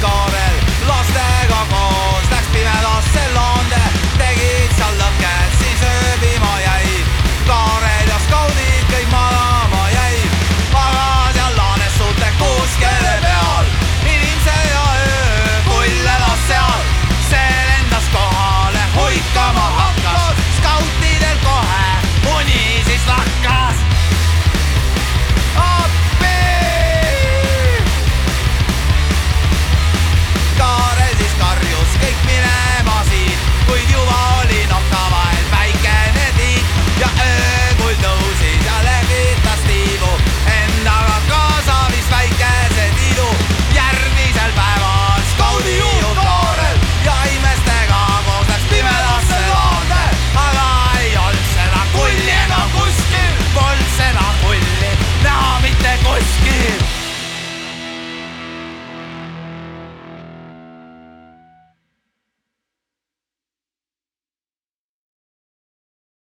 kaarel lastega koos läks pimedasse loonde, tegid seal lõhked, siis ööbima jäid. kaarel ja skaudid kõik magama jäid, aga seal laanes suurte kuskile peal, inimese ja öö pull elas seal, see lendas kohale hoikama.